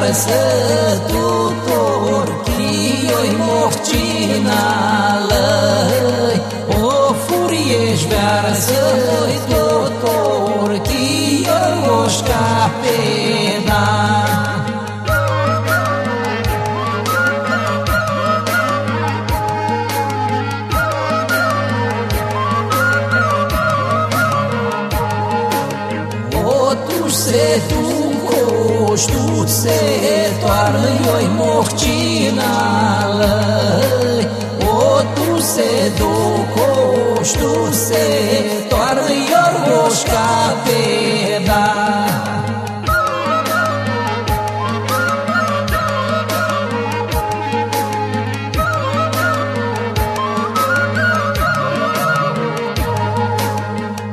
viață tuturor Chioi mohcinalăi O furie viață tuturor Chioi moșca peda O tu se tu știu se toarnă ioi mohcinalăi O tu se duco știu se toarnă ior moșca pe da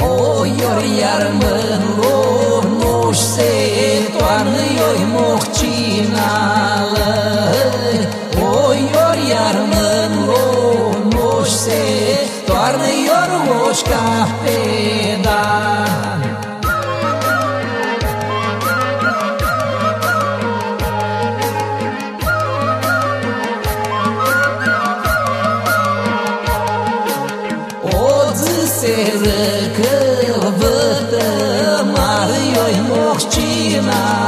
O ior iar mânlo toarnă ioi mohcinală O ior iar mânlo nu se toarnă ior moșca pe da O zisere că vătă mare ioi mohcinalăi